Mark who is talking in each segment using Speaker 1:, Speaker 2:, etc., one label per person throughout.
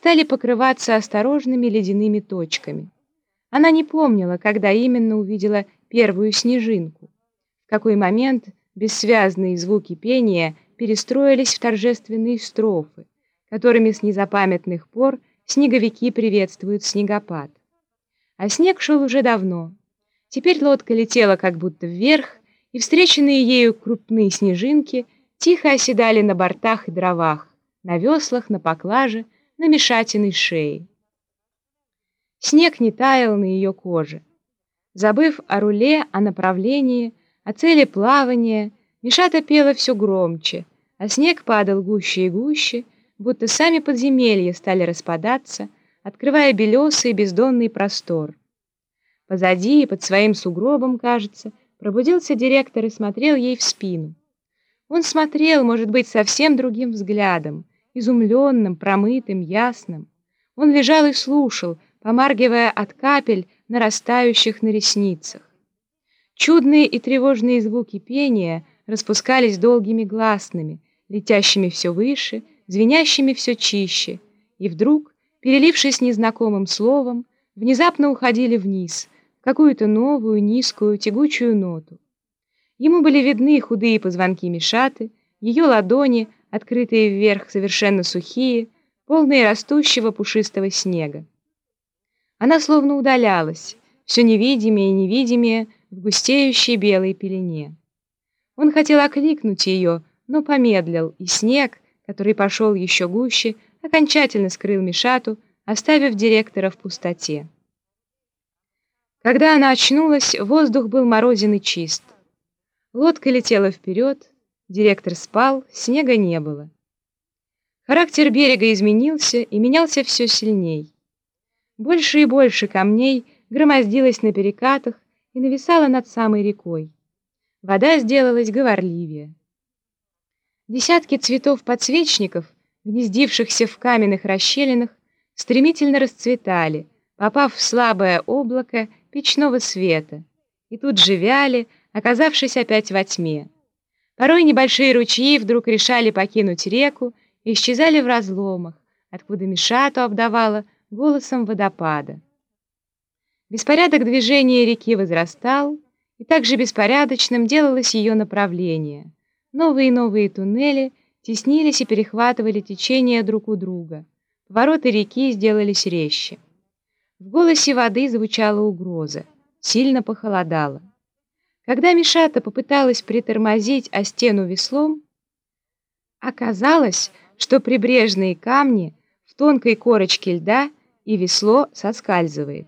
Speaker 1: стали покрываться осторожными ледяными точками. Она не помнила, когда именно увидела первую снежинку, в какой момент бессвязные звуки пения перестроились в торжественные строфы, которыми с незапамятных пор снеговики приветствуют снегопад. А снег шел уже давно. Теперь лодка летела как будто вверх, и встреченные ею крупные снежинки тихо оседали на бортах и дровах, на веслах, на поклаже, на мешатиной шее. Снег не таял на ее коже. Забыв о руле, о направлении, о цели плавания, Мишата пела все громче, а снег падал гуще и гуще, будто сами подземелья стали распадаться, открывая белесый бездонный простор. Позади и под своим сугробом, кажется, пробудился директор и смотрел ей в спину. Он смотрел, может быть, совсем другим взглядом, изумленным, промытым, ясным. Он лежал и слушал, помаргивая от капель, нарастающих на ресницах. Чудные и тревожные звуки пения распускались долгими гласными, летящими все выше, звенящими все чище, и вдруг, перелившись незнакомым словом, внезапно уходили вниз, какую-то новую, низкую, тягучую ноту. Ему были видны худые позвонки Мишаты, ее ладони, открытые вверх, совершенно сухие, полные растущего пушистого снега. Она словно удалялась, все невидимее и невидимее в густеющей белой пелене. Он хотел окликнуть ее, но помедлил, и снег, который пошел еще гуще, окончательно скрыл Мишату, оставив директора в пустоте. Когда она очнулась, воздух был морозен и чист. Лодка летела вперед, директор спал, снега не было. Характер берега изменился и менялся все сильней. Больше и больше камней громоздилось на перекатах и нависало над самой рекой. Вода сделалась говорливее. Десятки цветов-подсвечников, гнездившихся в каменных расщелинах, стремительно расцветали, попав в слабое облако печного света, и тут же вяли, оказавшись опять во тьме. Порой небольшие ручьи вдруг решали покинуть реку и исчезали в разломах, откуда Мишату обдавало голосом водопада. Беспорядок движения реки возрастал, и также беспорядочным делалось ее направление. Новые и новые туннели теснились и перехватывали течение друг у друга. Повороты реки сделались резче. В голосе воды звучала угроза. Сильно похолодало. Когда Мишата попыталась притормозить о стену веслом, оказалось, что прибрежные камни в тонкой корочке льда и весло соскальзывает.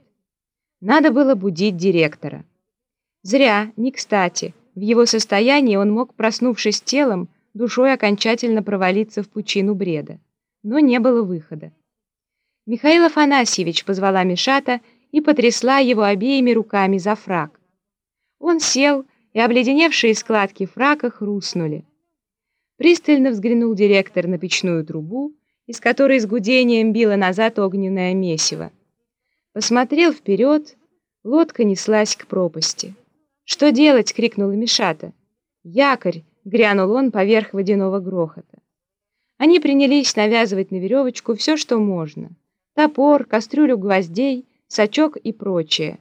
Speaker 1: Надо было будить директора. Зря, не кстати. В его состоянии он мог, проснувшись телом, душой окончательно провалиться в пучину бреда. Но не было выхода. Михаил Афанасьевич позвала Мишата и потрясла его обеими руками за фраг. Он сел, и обледеневшие складки фрака хрустнули. Пристально взглянул директор на печную трубу, из которой с гудением било назад огненное месиво. Посмотрел вперед, лодка неслась к пропасти. «Что делать?» — крикнула Мишата. «Якорь!» — грянул он поверх водяного грохота. Они принялись навязывать на веревочку все, что можно. Топор, кастрюлю гвоздей, сачок и прочее.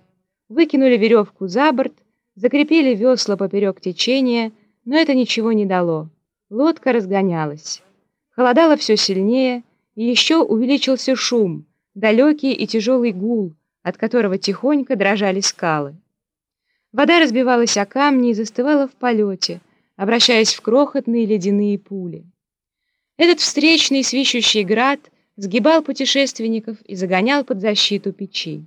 Speaker 1: Выкинули веревку за борт, закрепили весла поперек течения, но это ничего не дало. Лодка разгонялась. Холодало все сильнее, и еще увеличился шум, далекий и тяжелый гул, от которого тихонько дрожали скалы. Вода разбивалась о камни и застывала в полете, обращаясь в крохотные ледяные пули. Этот встречный свищущий град сгибал путешественников и загонял под защиту печи.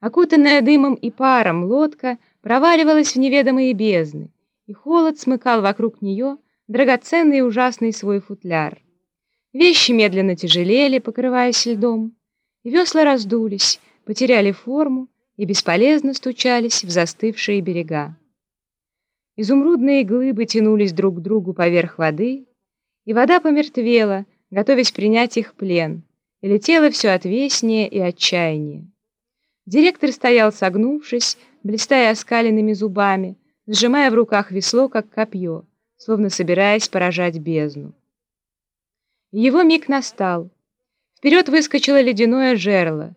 Speaker 1: Окутанная дымом и паром лодка проваливалась в неведомые бездны, и холод смыкал вокруг нее, драгоценный и ужасный свой футляр. Вещи медленно тяжелели, покрываясь льдом, и весла раздулись, потеряли форму и бесполезно стучались в застывшие берега. Изумрудные глыбы тянулись друг к другу поверх воды, и вода помертвела, готовясь принять их плен, и летело все отвеснее и отчаяннее. Директор стоял согнувшись, блистая оскаленными зубами, сжимая в руках весло, как копье словно собираясь поражать бездну. Его миг настал. Вперед выскочило ледяное жерло.